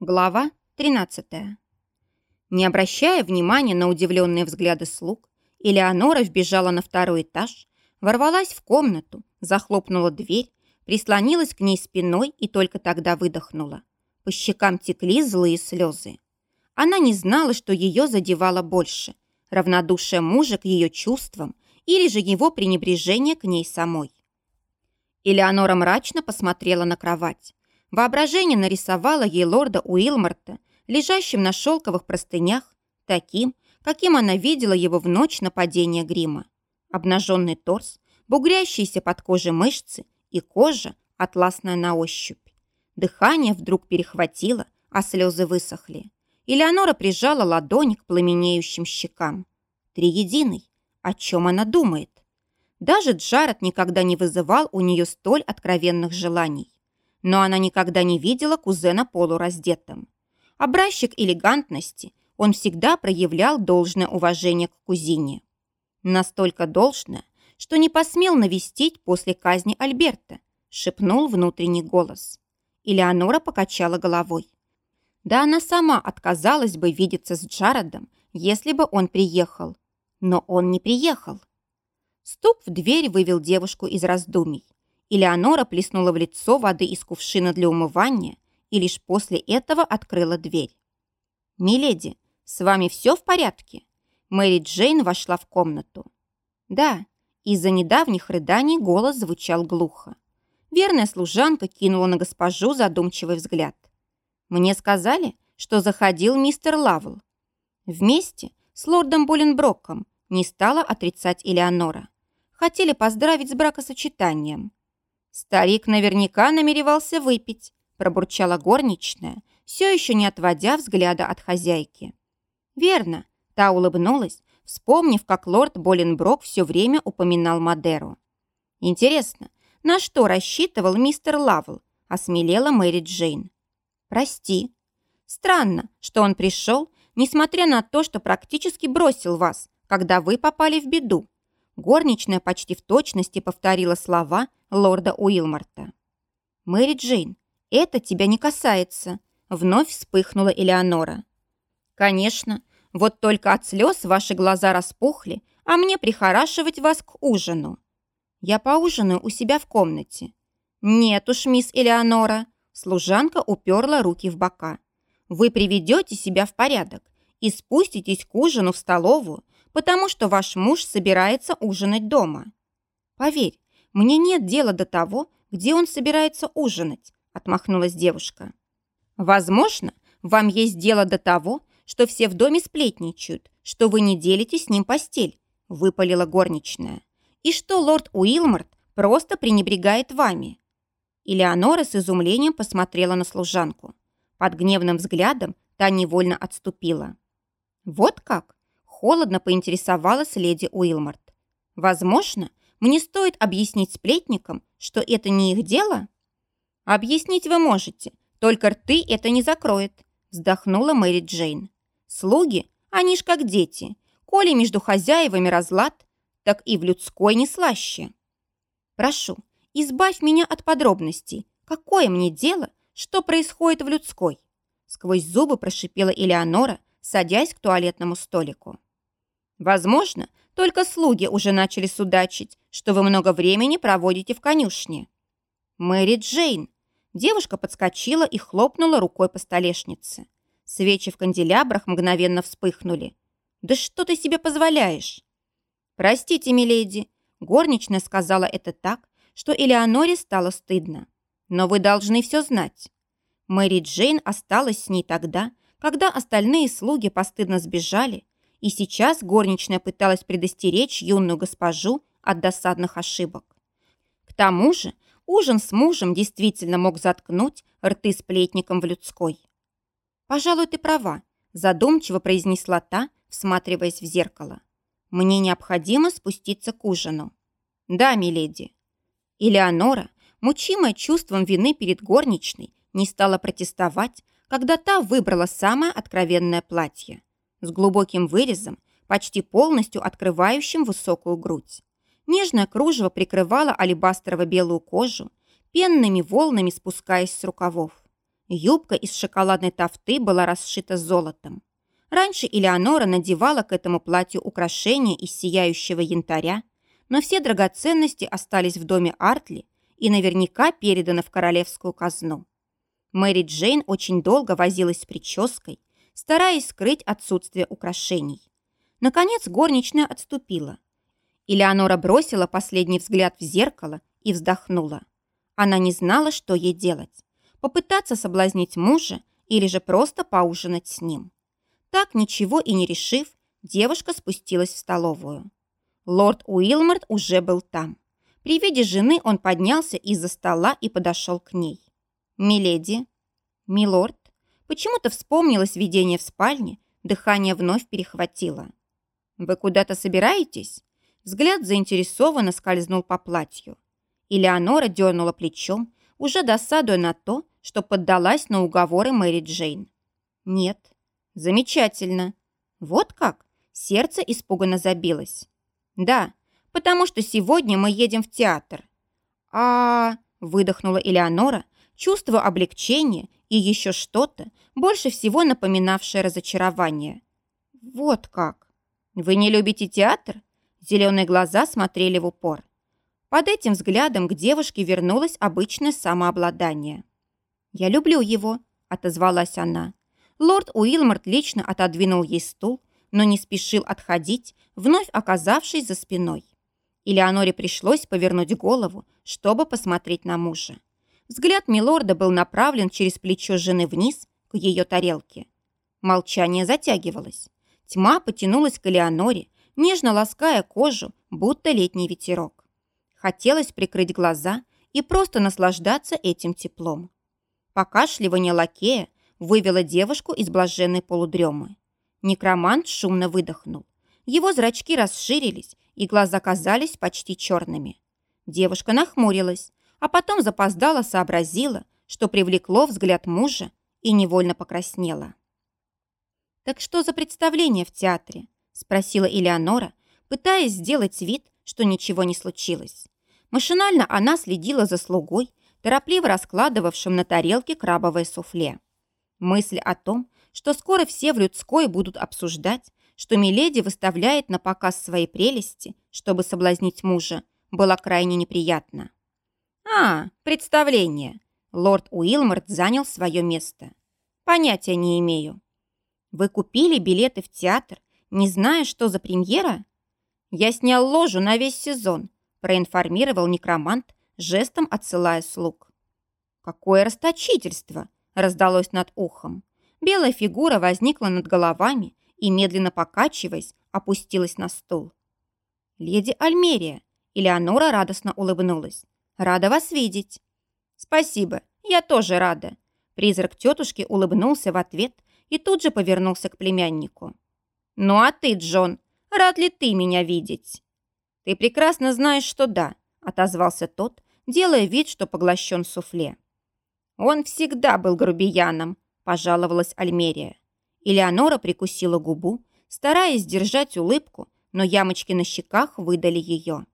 Глава 13. Не обращая внимания на удивленные взгляды слуг, Элеонора вбежала на второй этаж, ворвалась в комнату, захлопнула дверь, прислонилась к ней спиной и только тогда выдохнула. По щекам текли злые слезы. Она не знала, что ее задевало больше – равнодушие мужа к ее чувствам или же его пренебрежение к ней самой. Элеонора мрачно посмотрела на кровать. Воображение нарисовало ей лорда Уилморта, лежащим на шелковых простынях, таким, каким она видела его в ночь нападения грима. Обнаженный торс, бугрящиеся под кожей мышцы и кожа, атласная на ощупь. Дыхание вдруг перехватило, а слезы высохли. Элеонора прижала ладонь к пламенеющим щекам. Триединый. О чем она думает? Даже Джаред никогда не вызывал у нее столь откровенных желаний но она никогда не видела кузена полураздетым. Образчик элегантности, он всегда проявлял должное уважение к кузине. Настолько должное, что не посмел навестить после казни Альберта, шепнул внутренний голос. Элеонора покачала головой. Да она сама отказалась бы видеться с Джаредом, если бы он приехал. Но он не приехал. Стук в дверь вывел девушку из раздумий. Элеонора плеснула в лицо воды из кувшина для умывания и лишь после этого открыла дверь. «Миледи, с вами все в порядке?» Мэри Джейн вошла в комнату. «Да», из-за недавних рыданий голос звучал глухо. Верная служанка кинула на госпожу задумчивый взгляд. «Мне сказали, что заходил мистер Лавл. Вместе с лордом Боленброком не стала отрицать Элеонора. Хотели поздравить с бракосочетанием. Старик наверняка намеревался выпить, пробурчала горничная, все еще не отводя взгляда от хозяйки. Верно, та улыбнулась, вспомнив, как лорд Боленброк все время упоминал Мадеру. Интересно, на что рассчитывал мистер Лавл, осмелела Мэри Джейн. Прости. Странно, что он пришел, несмотря на то, что практически бросил вас, когда вы попали в беду. Горничная почти в точности повторила слова лорда Уилмарта. «Мэри Джейн, это тебя не касается», — вновь вспыхнула Элеонора. «Конечно, вот только от слез ваши глаза распухли, а мне прихорашивать вас к ужину. Я поужинаю у себя в комнате». «Нет уж, мисс Элеонора», — служанка уперла руки в бока. «Вы приведете себя в порядок и спуститесь к ужину в столовую, потому что ваш муж собирается ужинать дома. Поверь, мне нет дела до того, где он собирается ужинать, отмахнулась девушка. Возможно, вам есть дело до того, что все в доме сплетничают, что вы не делите с ним постель, выпалила горничная, и что лорд Уилморт просто пренебрегает вами. Элеонора с изумлением посмотрела на служанку. Под гневным взглядом та невольно отступила. Вот как? Холодно поинтересовалась леди Уилмарт. «Возможно, мне стоит объяснить сплетникам, что это не их дело?» «Объяснить вы можете, только рты это не закроет», вздохнула Мэри Джейн. «Слуги, они ж как дети. Коли между хозяевами разлад, так и в людской не слаще». «Прошу, избавь меня от подробностей. Какое мне дело, что происходит в людской?» Сквозь зубы прошипела Элеонора, садясь к туалетному столику. Возможно, только слуги уже начали судачить, что вы много времени проводите в конюшне. Мэри Джейн. Девушка подскочила и хлопнула рукой по столешнице. Свечи в канделябрах мгновенно вспыхнули. «Да что ты себе позволяешь?» «Простите, миледи», — горничная сказала это так, что Элеоноре стало стыдно. «Но вы должны все знать». Мэри Джейн осталась с ней тогда, когда остальные слуги постыдно сбежали, и сейчас горничная пыталась предостеречь юную госпожу от досадных ошибок. К тому же ужин с мужем действительно мог заткнуть рты сплетником в людской. «Пожалуй, ты права», – задумчиво произнесла та, всматриваясь в зеркало. «Мне необходимо спуститься к ужину». «Да, миледи». Элеонора, мучимая чувством вины перед горничной, не стала протестовать, когда та выбрала самое откровенное платье с глубоким вырезом, почти полностью открывающим высокую грудь. Нежное кружево прикрывало алебастрово-белую кожу, пенными волнами спускаясь с рукавов. Юбка из шоколадной тафты была расшита золотом. Раньше Элеонора надевала к этому платью украшения из сияющего янтаря, но все драгоценности остались в доме Артли и наверняка переданы в королевскую казну. Мэри Джейн очень долго возилась с прической, стараясь скрыть отсутствие украшений. Наконец горничная отступила. Элеонора бросила последний взгляд в зеркало и вздохнула. Она не знала, что ей делать. Попытаться соблазнить мужа или же просто поужинать с ним. Так, ничего и не решив, девушка спустилась в столовую. Лорд Уилморт уже был там. При виде жены он поднялся из-за стола и подошел к ней. «Миледи?» «Милорд?» Почему-то вспомнилось видение в спальне, дыхание вновь перехватило. «Вы куда-то собираетесь?» Взгляд заинтересованно скользнул по платью. Элеонора дернула плечом, уже досадуя на то, что поддалась на уговоры Мэри Джейн. «Нет». «Замечательно». «Вот как?» Сердце испуганно забилось. «Да, потому что сегодня мы едем в театр». А, -а, -а выдохнула Элеонора, чувство облегчения и еще что-то, больше всего напоминавшее разочарование. «Вот как! Вы не любите театр?» Зеленые глаза смотрели в упор. Под этим взглядом к девушке вернулось обычное самообладание. «Я люблю его», — отозвалась она. Лорд Уилморт лично отодвинул ей стул, но не спешил отходить, вновь оказавшись за спиной. Элеоноре пришлось повернуть голову, чтобы посмотреть на мужа. Взгляд милорда был направлен через плечо жены вниз к ее тарелке. Молчание затягивалось. Тьма потянулась к Элеоноре, нежно лаская кожу, будто летний ветерок. Хотелось прикрыть глаза и просто наслаждаться этим теплом. Покашливание лакея вывело девушку из блаженной полудремы. Некромант шумно выдохнул. Его зрачки расширились, и глаза казались почти черными. Девушка нахмурилась, а потом запоздала сообразила, что привлекло взгляд мужа и невольно покраснела. «Так что за представление в театре?» – спросила Элеонора, пытаясь сделать вид, что ничего не случилось. Машинально она следила за слугой, торопливо раскладывавшим на тарелке крабовое суфле. Мысль о том, что скоро все в людской будут обсуждать, что Миледи выставляет на показ свои прелести, чтобы соблазнить мужа, была крайне неприятна. «А, представление!» Лорд Уилморт занял свое место. «Понятия не имею». «Вы купили билеты в театр, не зная, что за премьера?» «Я снял ложу на весь сезон», проинформировал некромант, жестом отсылая слуг. «Какое расточительство!» раздалось над ухом. Белая фигура возникла над головами и, медленно покачиваясь, опустилась на стул. «Леди Альмерия!» Элеонора радостно улыбнулась. «Рада вас видеть!» «Спасибо, я тоже рада!» Призрак тетушки улыбнулся в ответ и тут же повернулся к племяннику. «Ну а ты, Джон, рад ли ты меня видеть?» «Ты прекрасно знаешь, что да», — отозвался тот, делая вид, что поглощен суфле. «Он всегда был грубияном», – пожаловалась Альмерия. Элеонора прикусила губу, стараясь сдержать улыбку, но ямочки на щеках выдали ее.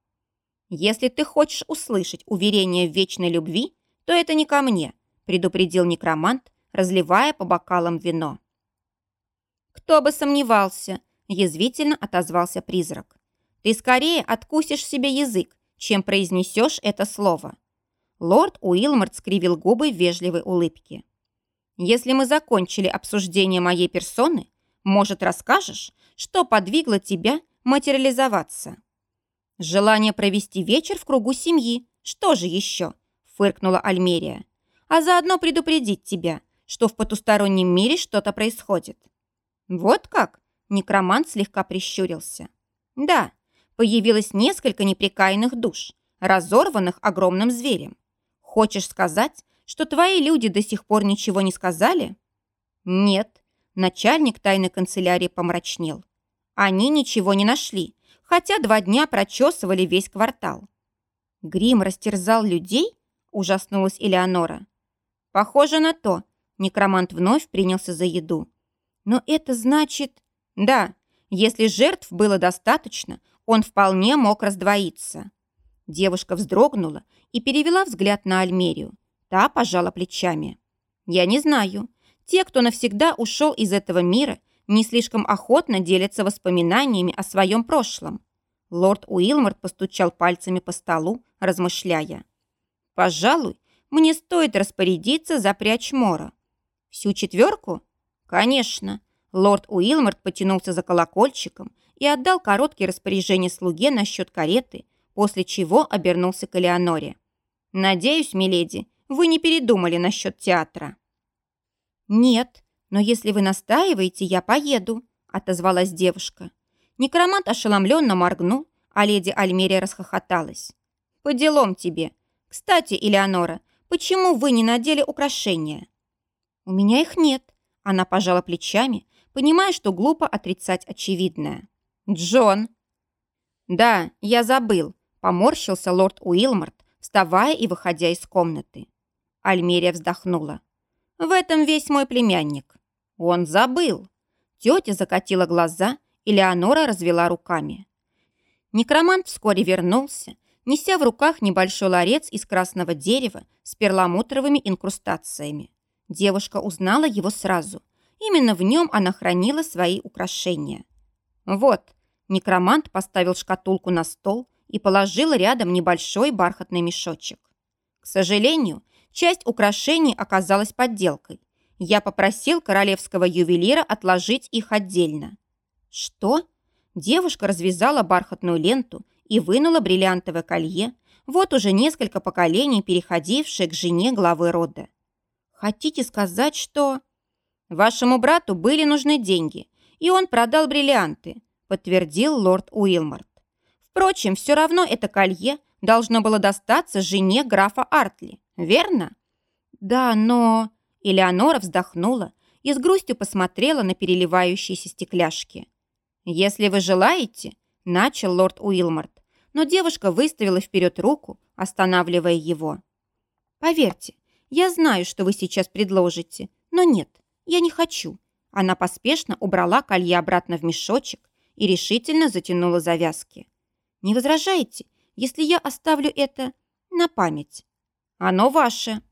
«Если ты хочешь услышать уверение в вечной любви, то это не ко мне», – предупредил некромант, разливая по бокалам вино. «Кто бы сомневался», – язвительно отозвался призрак. «Ты скорее откусишь себе язык, чем произнесешь это слово. Лорд Уилморт скривил губы в вежливой улыбке. «Если мы закончили обсуждение моей персоны, может, расскажешь, что подвигло тебя материализоваться?» «Желание провести вечер в кругу семьи. Что же еще?» – фыркнула Альмерия. «А заодно предупредить тебя, что в потустороннем мире что-то происходит». «Вот как?» – некромант слегка прищурился. «Да, появилось несколько непрекаянных душ, разорванных огромным зверем. Хочешь сказать, что твои люди до сих пор ничего не сказали? Нет. Начальник тайной канцелярии помрачнел. Они ничего не нашли, хотя два дня прочесывали весь квартал. Грим растерзал людей? Ужаснулась Элеонора. Похоже на то. Некромант вновь принялся за еду. Но это значит... Да, если жертв было достаточно, он вполне мог раздвоиться. Девушка вздрогнула и перевела взгляд на Альмерию. Та пожала плечами. Я не знаю. Те, кто навсегда ушел из этого мира, не слишком охотно делятся воспоминаниями о своем прошлом. Лорд Уилморт постучал пальцами по столу, размышляя. «Пожалуй, мне стоит распорядиться запрячь Мора». «Всю четверку?» «Конечно». Лорд Уилморт потянулся за колокольчиком и отдал короткие распоряжения слуге насчет кареты, после чего обернулся к Элеоноре. «Надеюсь, миледи, вы не передумали насчет театра». «Нет, но если вы настаиваете, я поеду», — отозвалась девушка. Некромант ошеломленно моргнул, а леди Альмерия расхохоталась. «По делам тебе. Кстати, Элеонора, почему вы не надели украшения?» «У меня их нет», — она пожала плечами, понимая, что глупо отрицать очевидное. «Джон!» «Да, я забыл», — поморщился лорд Уилморт, вставая и выходя из комнаты. Альмерия вздохнула. «В этом весь мой племянник. Он забыл». Тетя закатила глаза и Леонора развела руками. Некромант вскоре вернулся, неся в руках небольшой ларец из красного дерева с перламутровыми инкрустациями. Девушка узнала его сразу. Именно в нем она хранила свои украшения. Вот, некромант поставил шкатулку на стол и положил рядом небольшой бархатный мешочек. К сожалению, часть украшений оказалась подделкой. Я попросил королевского ювелира отложить их отдельно. «Что?» Девушка развязала бархатную ленту и вынула бриллиантовое колье, вот уже несколько поколений переходившее к жене главы рода. «Хотите сказать, что...» «Вашему брату были нужны деньги, и он продал бриллианты», подтвердил лорд Уилморт. «Впрочем, все равно это колье должно было достаться жене графа Артли, верно?» «Да, но...» Элеонора вздохнула и с грустью посмотрела на переливающиеся стекляшки. «Если вы желаете», — начал лорд Уилморт, но девушка выставила вперед руку, останавливая его. «Поверьте, я знаю, что вы сейчас предложите, но нет, я не хочу». Она поспешно убрала колье обратно в мешочек и решительно затянула завязки. «Не возражаете, если я оставлю это на память?» «Оно ваше».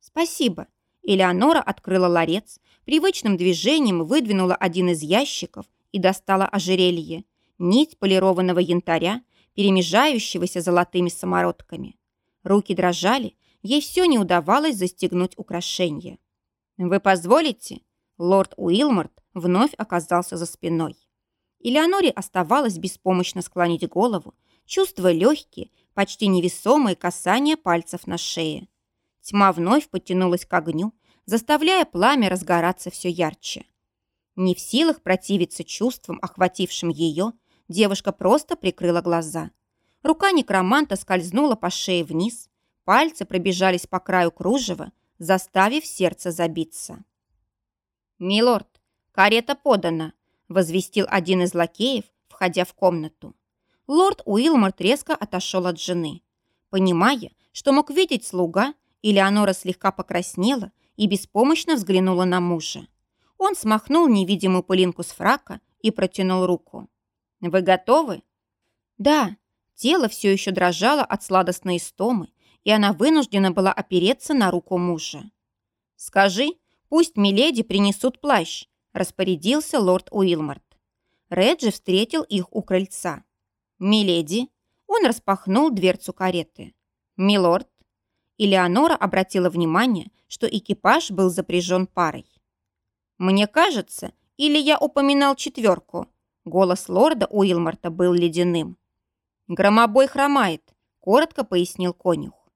«Спасибо». Элеонора открыла ларец, привычным движением выдвинула один из ящиков и достала ожерелье, нить полированного янтаря, перемежающегося золотыми самородками. Руки дрожали, ей все не удавалось застегнуть украшение. «Вы позволите?» Лорд Уилморт вновь оказался за спиной. Элеоноре оставалось беспомощно склонить голову, чувствуя легкие, почти невесомые касания пальцев на шее. Тьма вновь подтянулась к огню, заставляя пламя разгораться все ярче. Не в силах противиться чувствам, охватившим ее, девушка просто прикрыла глаза. Рука некроманта скользнула по шее вниз, пальцы пробежались по краю кружева, заставив сердце забиться. «Милорд, карета подана», – возвестил один из лакеев, входя в комнату. Лорд Уилморт резко отошел от жены. Понимая, что мог видеть слуга, Элеонора слегка покраснела и беспомощно взглянула на мужа. Он смахнул невидимую пылинку с фрака и протянул руку. «Вы готовы?» «Да». Тело все еще дрожало от сладостной истомы, и она вынуждена была опереться на руку мужа. «Скажи, пусть миледи принесут плащ», – распорядился лорд Уилмарт. Реджи встретил их у крыльца. «Миледи». Он распахнул дверцу кареты. «Милорд». Элеонора обратила внимание, что экипаж был запряжен парой. «Мне кажется, или я упоминал четверку?» Голос лорда Уилмарта был ледяным. «Громобой хромает», — коротко пояснил конюх.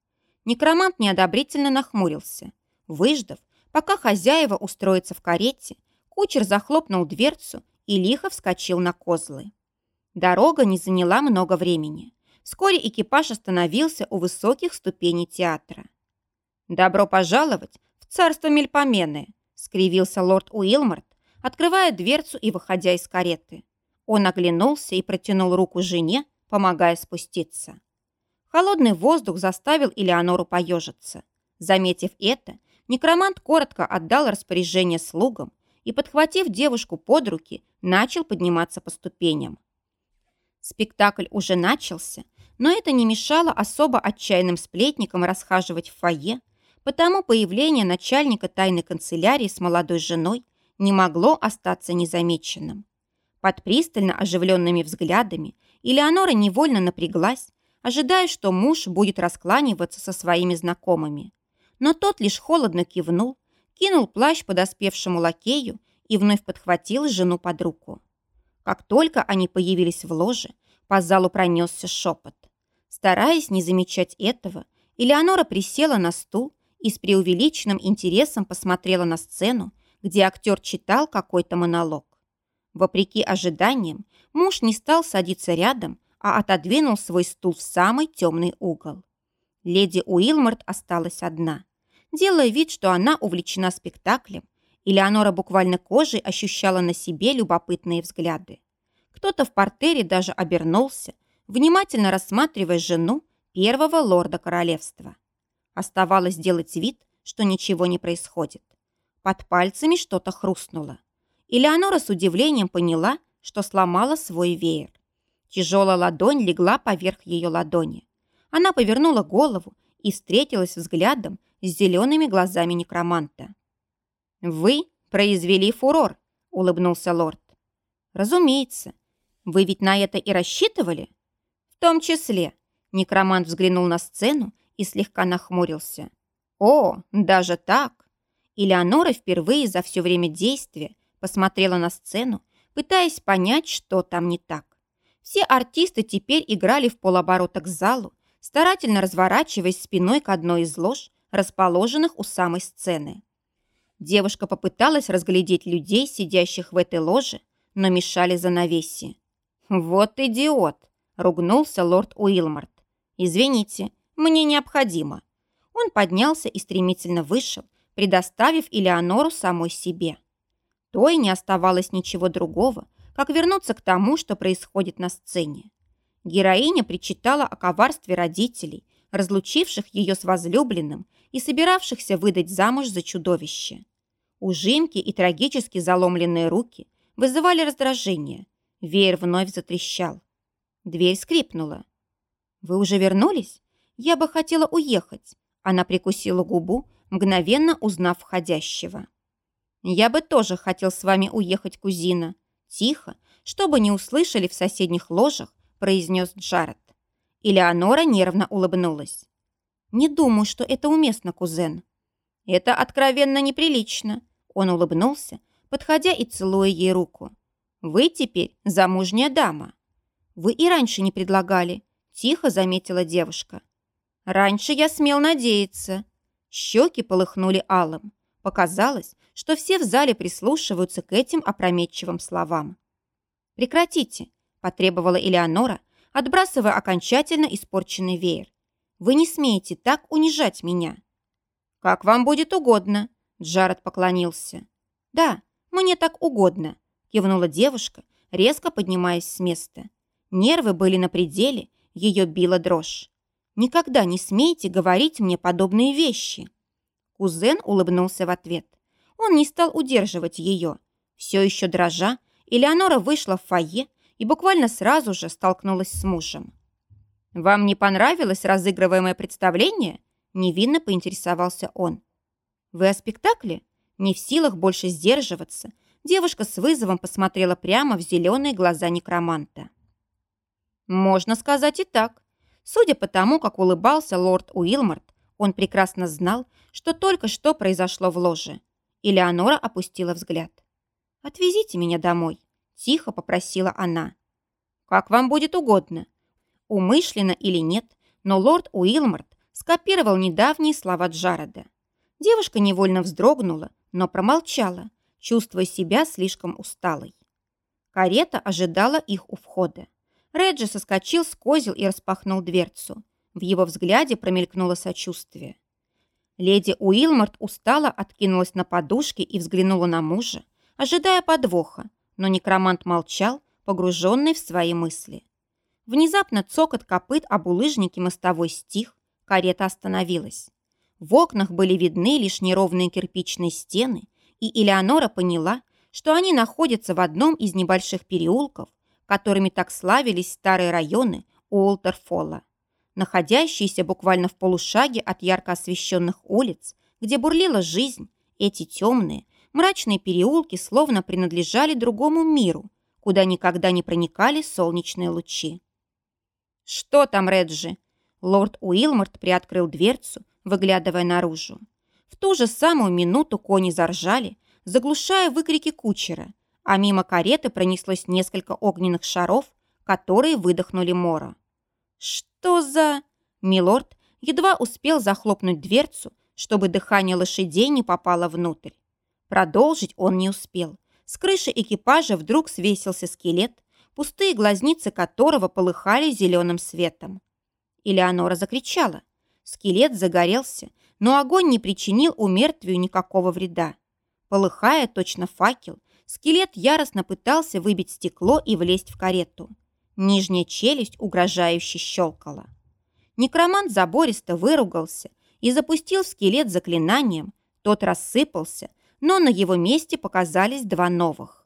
Некромант неодобрительно нахмурился. Выждав, пока хозяева устроятся в карете, кучер захлопнул дверцу и лихо вскочил на козлы. Дорога не заняла много времени. Вскоре экипаж остановился у высоких ступеней театра. «Добро пожаловать в царство Мельпомены!» скривился лорд Уилморт, открывая дверцу и выходя из кареты. Он оглянулся и протянул руку жене, помогая спуститься. Холодный воздух заставил Элеонору поежиться. Заметив это, некромант коротко отдал распоряжение слугам и, подхватив девушку под руки, начал подниматься по ступеням. Спектакль уже начался, но это не мешало особо отчаянным сплетникам расхаживать в фойе, Потому появление начальника тайной канцелярии с молодой женой не могло остаться незамеченным. Под пристально оживленными взглядами Элеонора невольно напряглась, ожидая, что муж будет раскланиваться со своими знакомыми. Но тот лишь холодно кивнул, кинул плащ подоспевшему лакею и вновь подхватил жену под руку. Как только они появились в ложе, по залу пронесся шепот. Стараясь не замечать этого, Элеонора присела на стул и с преувеличенным интересом посмотрела на сцену, где актер читал какой-то монолог. Вопреки ожиданиям, муж не стал садиться рядом, а отодвинул свой стул в самый темный угол. Леди Уилморт осталась одна. Делая вид, что она увлечена спектаклем, Элеонора буквально кожей ощущала на себе любопытные взгляды. Кто-то в портере даже обернулся, внимательно рассматривая жену первого лорда королевства. Оставалось сделать вид, что ничего не происходит. Под пальцами что-то хрустнуло. Элеонора с удивлением поняла, что сломала свой веер. Тяжелая ладонь легла поверх ее ладони. Она повернула голову и встретилась взглядом с зелеными глазами некроманта. «Вы произвели фурор», — улыбнулся лорд. «Разумеется. Вы ведь на это и рассчитывали?» «В том числе». Некромант взглянул на сцену и слегка нахмурился. «О, даже так!» Элеонора впервые за все время действия посмотрела на сцену, пытаясь понять, что там не так. Все артисты теперь играли в полоборота к залу, старательно разворачиваясь спиной к одной из лож, расположенных у самой сцены. Девушка попыталась разглядеть людей, сидящих в этой ложе, но мешали занавеси. «Вот идиот!» – ругнулся лорд Уилмарт. «Извините, мне необходимо». Он поднялся и стремительно вышел, предоставив Элеонору самой себе. То и не оставалось ничего другого, как вернуться к тому, что происходит на сцене. Героиня причитала о коварстве родителей, разлучивших ее с возлюбленным и собиравшихся выдать замуж за чудовище. Ужимки и трагически заломленные руки вызывали раздражение. Веер вновь затрещал. Дверь скрипнула. «Вы уже вернулись? Я бы хотела уехать». Она прикусила губу, мгновенно узнав входящего. «Я бы тоже хотел с вами уехать, кузина», Тихо, чтобы не услышали в соседних ложах, произнес Джаред. Элеонора нервно улыбнулась. «Не думаю, что это уместно, кузен». «Это откровенно неприлично», — он улыбнулся, подходя и целуя ей руку. «Вы теперь замужняя дама». «Вы и раньше не предлагали», — тихо заметила девушка. «Раньше я смел надеяться». Щеки полыхнули алым. Показалось, что все в зале прислушиваются к этим опрометчивым словам. «Прекратите», – потребовала Элеонора, отбрасывая окончательно испорченный веер. «Вы не смеете так унижать меня». «Как вам будет угодно», – Джаред поклонился. «Да, мне так угодно», – кивнула девушка, резко поднимаясь с места. Нервы были на пределе, ее била дрожь. «Никогда не смейте говорить мне подобные вещи». Кузен улыбнулся в ответ. Он не стал удерживать ее. Все еще дрожа, Элеонора вышла в фойе и буквально сразу же столкнулась с мужем. «Вам не понравилось разыгрываемое представление?» Невинно поинтересовался он. «Вы о спектакле?» Не в силах больше сдерживаться, девушка с вызовом посмотрела прямо в зеленые глаза некроманта. «Можно сказать и так. Судя по тому, как улыбался лорд Уилмарт, он прекрасно знал, что только что произошло в ложе. Элеонора опустила взгляд. «Отвезите меня домой», – тихо попросила она. «Как вам будет угодно. Умышленно или нет, но лорд Уилмарт скопировал недавние слова Джареда. Девушка невольно вздрогнула, но промолчала, чувствуя себя слишком усталой. Карета ожидала их у входа. Реджи соскочил с козел и распахнул дверцу. В его взгляде промелькнуло сочувствие. Леди Уилморт устало откинулась на подушке и взглянула на мужа, ожидая подвоха, но некромант молчал, погруженный в свои мысли. Внезапно цокот копыт об улыжнике мостовой стих, карета остановилась. В окнах были видны лишь неровные кирпичные стены, и Элеонора поняла, что они находятся в одном из небольших переулков, которыми так славились старые районы Уолтерфолла. Находящиеся буквально в полушаге от ярко освещенных улиц, где бурлила жизнь, эти темные, мрачные переулки словно принадлежали другому миру, куда никогда не проникали солнечные лучи. «Что там, Реджи?» Лорд Уилморт приоткрыл дверцу, выглядывая наружу. В ту же самую минуту кони заржали, заглушая выкрики кучера, а мимо кареты пронеслось несколько огненных шаров, которые выдохнули Мора. «Что за...» Милорд едва успел захлопнуть дверцу, чтобы дыхание лошадей не попало внутрь. Продолжить он не успел. С крыши экипажа вдруг свесился скелет, пустые глазницы которого полыхали зеленым светом. Элеонора закричала. Скелет загорелся, но огонь не причинил умертвию никакого вреда. Полыхая точно факел, скелет яростно пытался выбить стекло и влезть в карету. Нижняя челюсть угрожающе щелкала. Некромант забористо выругался и запустил в скелет заклинанием. Тот рассыпался, но на его месте показались два новых.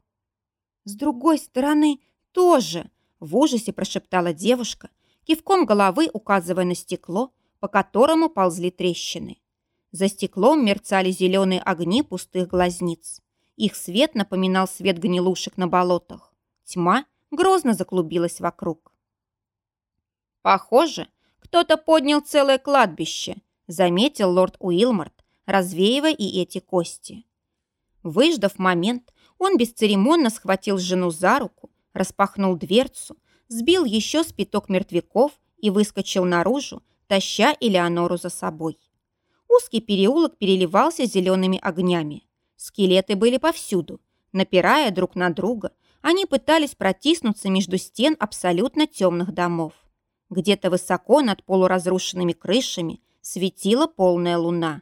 «С другой стороны тоже!» – в ужасе прошептала девушка, кивком головы указывая на стекло, по которому ползли трещины. За стеклом мерцали зеленые огни пустых глазниц. Их свет напоминал свет гнилушек на болотах. Тьма грозно заклубилась вокруг. «Похоже, кто-то поднял целое кладбище», заметил лорд Уилморт, развеивая и эти кости. Выждав момент, он бесцеремонно схватил жену за руку, распахнул дверцу, сбил еще спиток мертвяков и выскочил наружу, таща Элеонору за собой. Узкий переулок переливался зелеными огнями. Скелеты были повсюду. Напирая друг на друга, они пытались протиснуться между стен абсолютно темных домов. Где-то высоко над полуразрушенными крышами светила полная луна.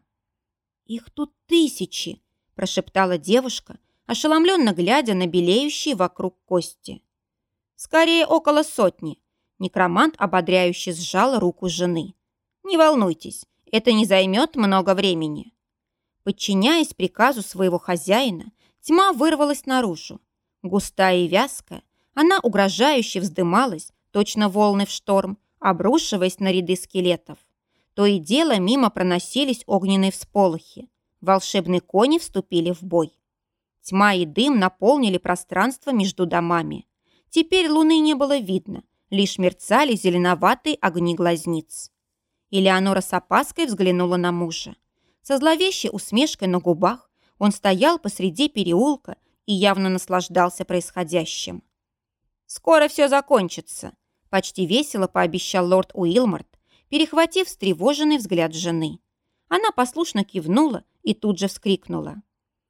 «Их тут тысячи!» – прошептала девушка, ошеломленно глядя на белеющие вокруг кости. «Скорее около сотни!» Некромант ободряюще сжал руку жены. «Не волнуйтесь, это не займет много времени». Подчиняясь приказу своего хозяина, тьма вырвалась наружу. Густая и вязкая, она угрожающе вздымалась, точно волны в шторм, обрушиваясь на ряды скелетов. То и дело мимо проносились огненные всполохи. Волшебные кони вступили в бой. Тьма и дым наполнили пространство между домами. Теперь луны не было видно, лишь мерцали зеленоватые огни глазниц. Элеонора с опаской взглянула на мужа. Со зловещей усмешкой на губах он стоял посреди переулка и явно наслаждался происходящим. «Скоро все закончится», – почти весело пообещал лорд Уилморт, перехватив встревоженный взгляд жены. Она послушно кивнула и тут же вскрикнула.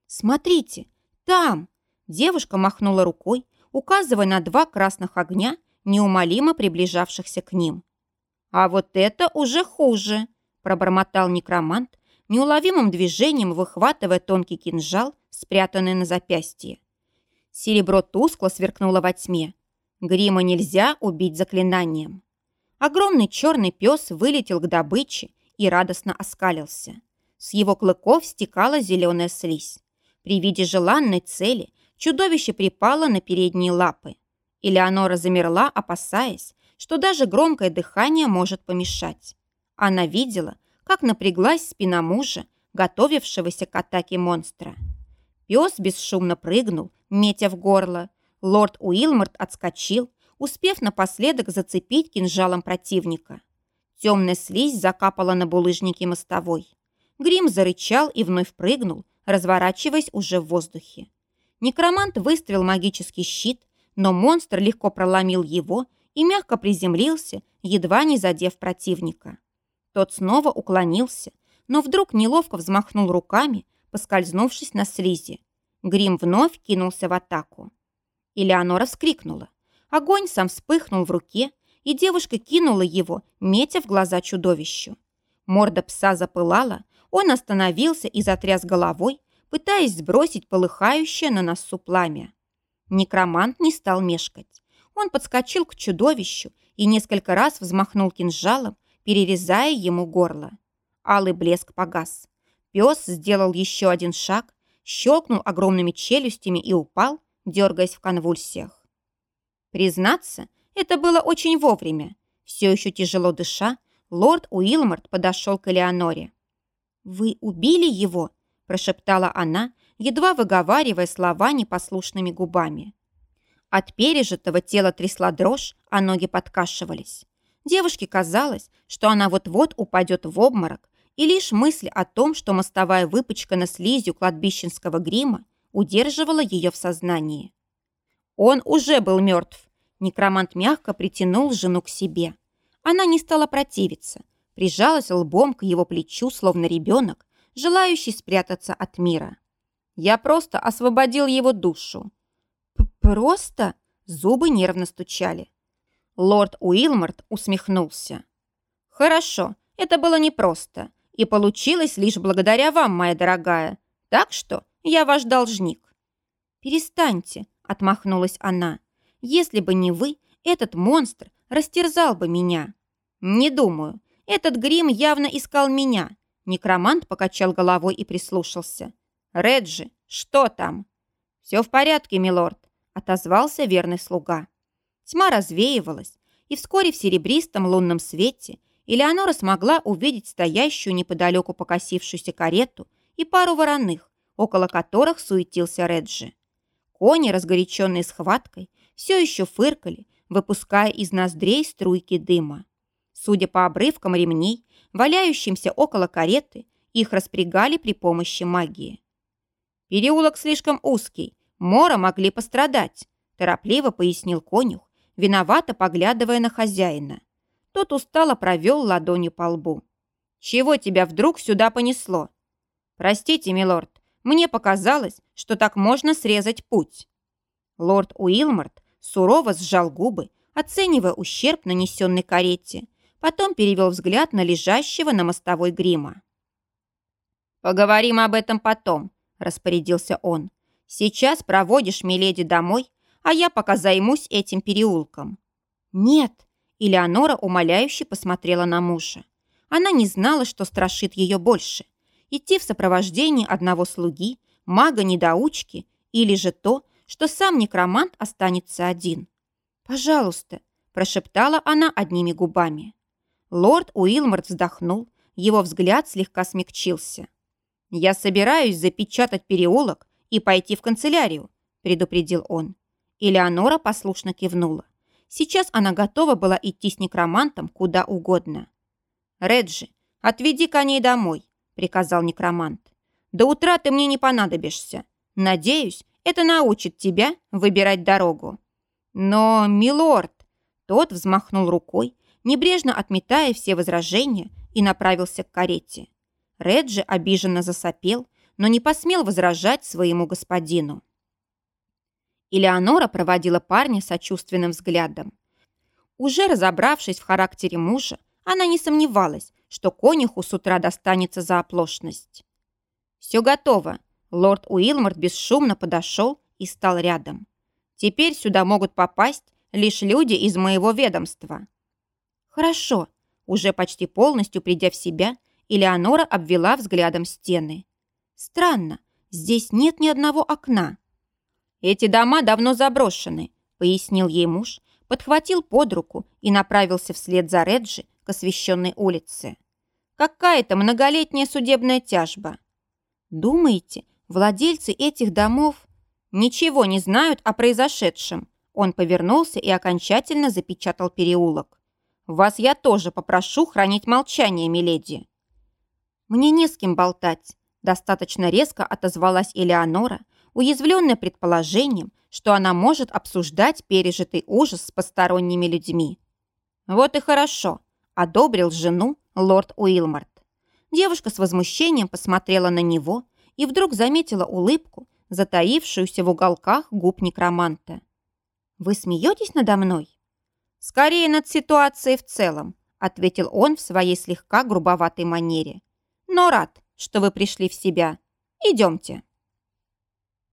«Смотрите, там!» Девушка махнула рукой, указывая на два красных огня, неумолимо приближавшихся к ним. «А вот это уже хуже!» пробормотал некромант, неуловимым движением выхватывая тонкий кинжал, спрятанный на запястье. Серебро тускло сверкнуло во тьме. Грима нельзя убить заклинанием. Огромный черный пес вылетел к добыче и радостно оскалился. С его клыков стекала зеленая слизь. При виде желанной цели чудовище припало на передние лапы. Элеонора замерла, опасаясь, что даже громкое дыхание может помешать. Она видела, как напряглась спина мужа, готовившегося к атаке монстра. Пес бесшумно прыгнул, метя в горло. Лорд Уилморт отскочил, успев напоследок зацепить кинжалом противника. Темная слизь закапала на булыжники мостовой. Грим зарычал и вновь прыгнул, разворачиваясь уже в воздухе. Некромант выставил магический щит, но монстр легко проломил его и мягко приземлился, едва не задев противника. Тот снова уклонился, но вдруг неловко взмахнул руками, поскользнувшись на слизи. Грим вновь кинулся в атаку. Элеонора вскрикнула. Огонь сам вспыхнул в руке, и девушка кинула его, метя в глаза чудовищу. Морда пса запылала, он остановился и затряс головой, пытаясь сбросить полыхающее на носу пламя. Некромант не стал мешкать. Он подскочил к чудовищу и несколько раз взмахнул кинжалом, перерезая ему горло. Алый блеск погас. Пес сделал еще один шаг, щелкнул огромными челюстями и упал, дергаясь в конвульсиях. Признаться, это было очень вовремя. Все еще тяжело дыша, лорд Уилморт подошел к Элеоноре. «Вы убили его?» – прошептала она, едва выговаривая слова непослушными губами. От пережитого тела трясла дрожь, а ноги подкашивались. Девушке казалось, что она вот-вот упадет в обморок, и лишь мысль о том, что мостовая выпачкана слизью кладбищенского грима, удерживала ее в сознании. Он уже был мертв. Некромант мягко притянул жену к себе. Она не стала противиться, прижалась лбом к его плечу, словно ребенок, желающий спрятаться от мира. Я просто освободил его душу. «Просто?» Зубы нервно стучали. Лорд Уилморт усмехнулся. «Хорошо, это было непросто, и получилось лишь благодаря вам, моя дорогая. Так что я ваш должник». «Перестаньте», — отмахнулась она. «Если бы не вы, этот монстр растерзал бы меня». «Не думаю. Этот грим явно искал меня». Некромант покачал головой и прислушался. «Реджи, что там?» «Все в порядке, милорд отозвался верный слуга. Тьма развеивалась, и вскоре в серебристом лунном свете Элеонора смогла увидеть стоящую неподалеку покосившуюся карету и пару вороных, около которых суетился Реджи. Кони, разгоряченные схваткой, все еще фыркали, выпуская из ноздрей струйки дыма. Судя по обрывкам ремней, валяющимся около кареты, их распрягали при помощи магии. «Переулок слишком узкий, Мора могли пострадать», – торопливо пояснил конюх, виновато поглядывая на хозяина. Тот устало провел ладонью по лбу. «Чего тебя вдруг сюда понесло?» «Простите, милорд, мне показалось, что так можно срезать путь». Лорд Уилморт сурово сжал губы, оценивая ущерб, нанесенный карете, потом перевел взгляд на лежащего на мостовой грима. «Поговорим об этом потом», – распорядился он. Сейчас проводишь Миледи домой, а я пока займусь этим переулком». «Нет», — Элеонора умоляюще посмотрела на мужа. Она не знала, что страшит ее больше. Идти в сопровождении одного слуги, мага-недоучки или же то, что сам некромант останется один. «Пожалуйста», – прошептала она одними губами. Лорд Уилморт вздохнул, его взгляд слегка смягчился. «Я собираюсь запечатать переулок и пойти в канцелярию», – предупредил он. Элеонора послушно кивнула. Сейчас она готова была идти с некромантом куда угодно. «Реджи, отведи коней домой», – приказал некромант. «До утра ты мне не понадобишься. Надеюсь, это научит тебя выбирать дорогу». «Но, милорд!» Тот взмахнул рукой, небрежно отметая все возражения, и направился к карете. Реджи обиженно засопел, но не посмел возражать своему господину. Элеонора проводила парня сочувственным взглядом. Уже разобравшись в характере мужа, она не сомневалась, что конюху с утра достанется за оплошность. «Все готово». Лорд Уилморт бесшумно подошел и стал рядом. «Теперь сюда могут попасть лишь люди из моего ведомства». «Хорошо». Уже почти полностью придя в себя, Элеонора обвела взглядом стены. Странно, здесь нет ни одного окна. Эти дома давно заброшены, пояснил ей муж, подхватил под руку и направился вслед за Реджи к освещенной улице. Какая-то многолетняя судебная тяжба. Думаете, владельцы этих домов ничего не знают о произошедшем? Он повернулся и окончательно запечатал переулок. «Вас я тоже попрошу хранить молчание, миледи». «Мне не с кем болтать», Достаточно резко отозвалась Элеонора, уязвленная предположением, что она может обсуждать пережитый ужас с посторонними людьми. «Вот и хорошо», – одобрил жену лорд Уилмарт. Девушка с возмущением посмотрела на него и вдруг заметила улыбку, затаившуюся в уголках губ некроманта. «Вы смеетесь надо мной?» «Скорее над ситуацией в целом», – ответил он в своей слегка грубоватой манере. «Но рад, что вы пришли в себя. Идемте».